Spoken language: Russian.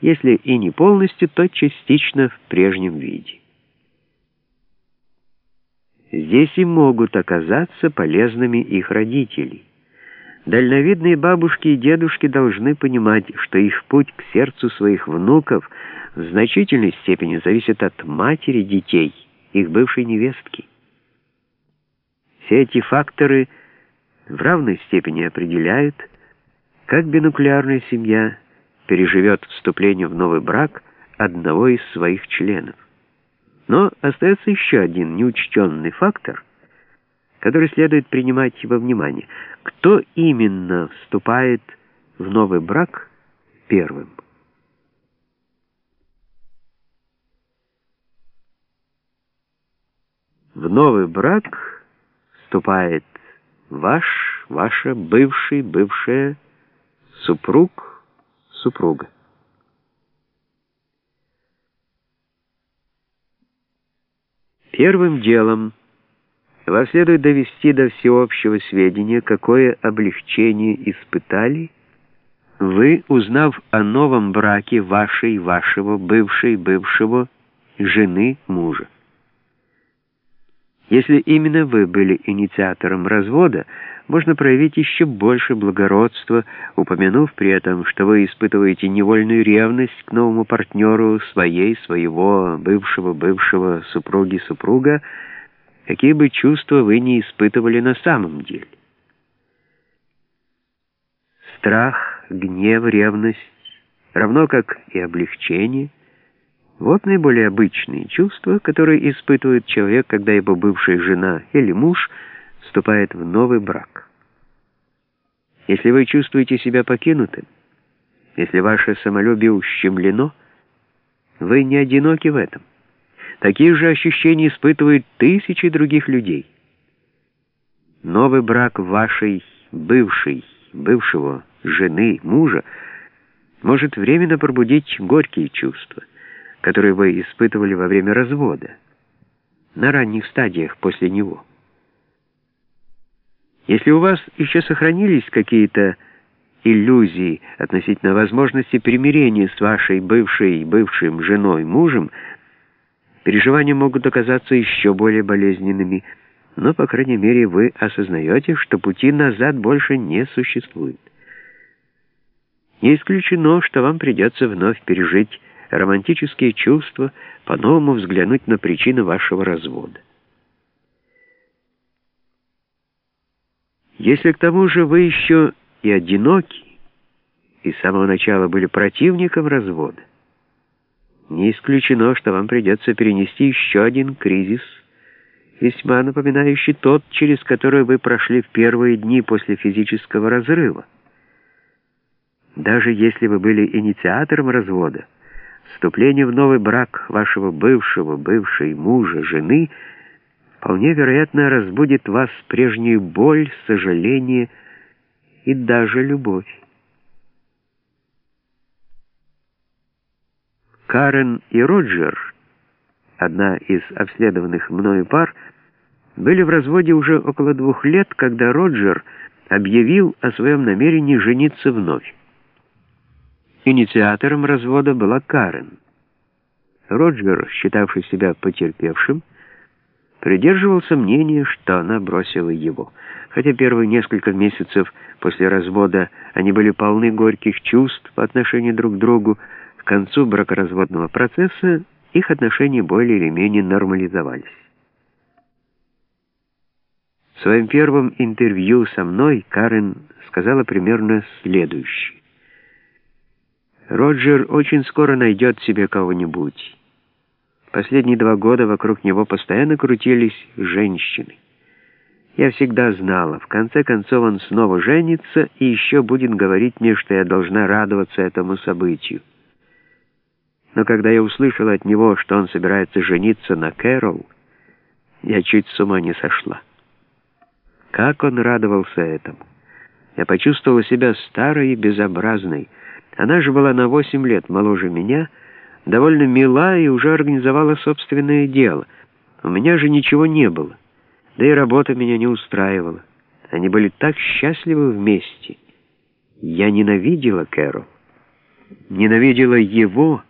если и не полностью, то частично в прежнем виде. Здесь и могут оказаться полезными их родители. Дальновидные бабушки и дедушки должны понимать, что их путь к сердцу своих внуков в значительной степени зависит от матери детей, их бывшей невестки. Все эти факторы в равной степени определяют, как бинуклеарная семья переживет вступление в новый брак одного из своих членов. Но остается еще один неучтенный фактор, который следует принимать во внимание. Кто именно вступает в новый брак первым? В новый брак вступает ваш, ваша бывший, бывшая, супруг, супруга. Первым делом вам следует довести до всеобщего сведения, какое облегчение испытали вы, узнав о новом браке вашей, вашего, бывшей, бывшего, жены, мужа. Если именно вы были инициатором развода, можно проявить еще больше благородства, упомянув при этом, что вы испытываете невольную ревность к новому партнеру своей, своего бывшего-бывшего супруги-супруга, какие бы чувства вы не испытывали на самом деле. Страх, гнев, ревность, равно как и облегчение — вот наиболее обычные чувства, которые испытывает человек, когда его бывшая жена или муж вступает в новый брак. Если вы чувствуете себя покинутым, если ваше самолюбие ущемлено, вы не одиноки в этом. Такие же ощущения испытывают тысячи других людей. Новый брак вашей бывшей, бывшего жены, мужа может временно пробудить горькие чувства — которые вы испытывали во время развода, на ранних стадиях после него. Если у вас еще сохранились какие-то иллюзии относительно возможности примирения с вашей бывшей бывшим женой, мужем, переживания могут оказаться еще более болезненными, но, по крайней мере, вы осознаете, что пути назад больше не существует. Не исключено, что вам придется вновь пережить романтические чувства, по-новому взглянуть на причины вашего развода. Если к тому же вы еще и одиноки, и с самого начала были противником развода, не исключено, что вам придется перенести еще один кризис, весьма напоминающий тот, через который вы прошли в первые дни после физического разрыва. Даже если вы были инициатором развода, Вступление в новый брак вашего бывшего, бывшей мужа, жены вполне вероятно разбудит вас прежнюю боль, сожаление и даже любовь. Карен и Роджер, одна из обследованных мною пар, были в разводе уже около двух лет, когда Роджер объявил о своем намерении жениться вновь. Инициатором развода была Карен. Роджер, считавший себя потерпевшим, придерживался мнения, что она бросила его. Хотя первые несколько месяцев после развода они были полны горьких чувств по отношению друг к другу, к концу бракоразводного процесса их отношения более или менее нормализовались. В своем первом интервью со мной Карен сказала примерно следующее. Роджер очень скоро найдет себе кого-нибудь. Последние два года вокруг него постоянно крутились женщины. Я всегда знала, в конце концов он снова женится и еще будет говорить мне, что я должна радоваться этому событию. Но когда я услышала от него, что он собирается жениться на Кэрол, я чуть с ума не сошла. Как он радовался этому! Я почувствовала себя старой и безобразной, она же была на восемь лет моложе меня, довольно мила и уже организовала собственное дело. У меня же ничего не было, да и работа меня не устраивала. Они были так счастливы вместе. Я ненавидела Кэрол. ненавидела его,